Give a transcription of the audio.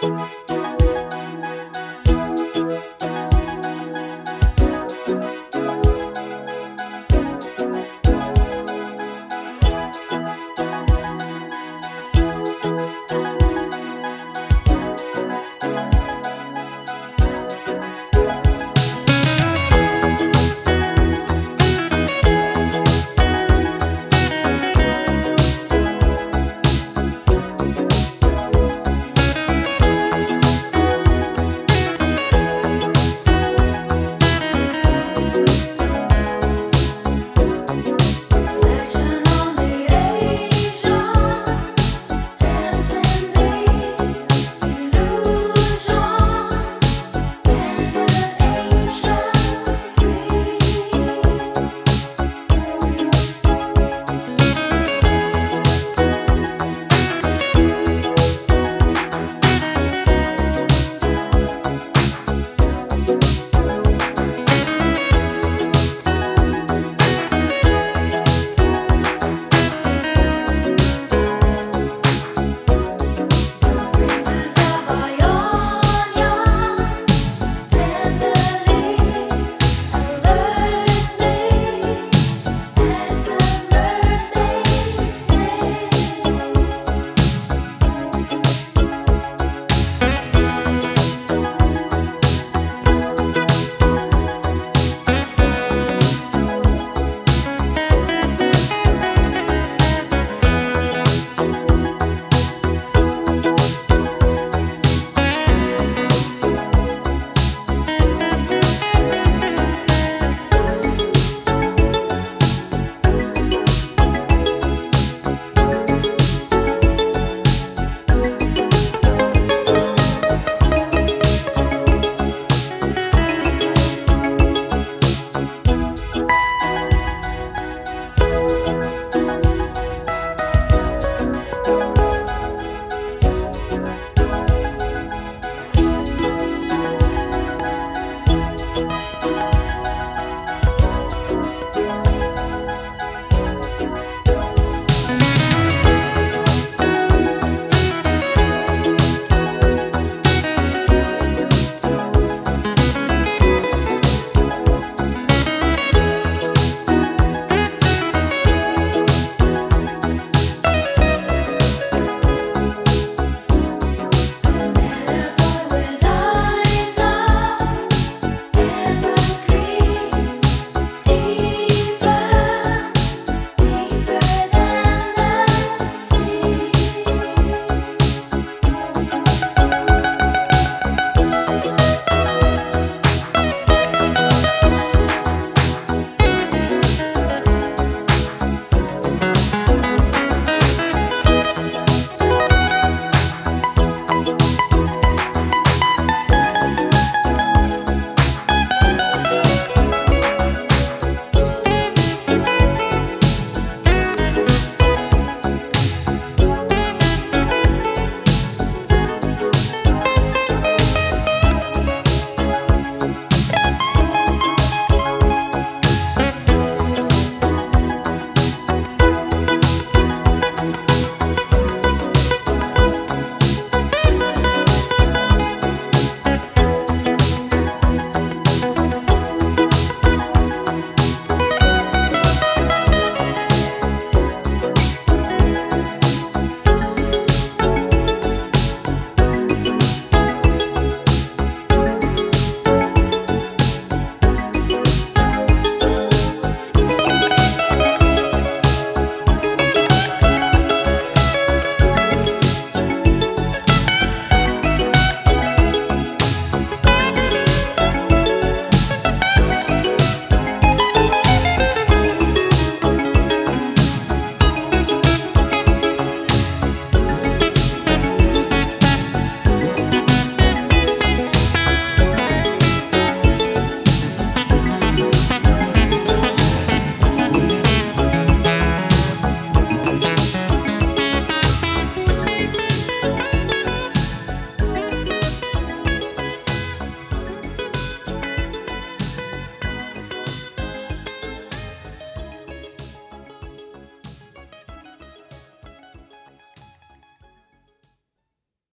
Bye.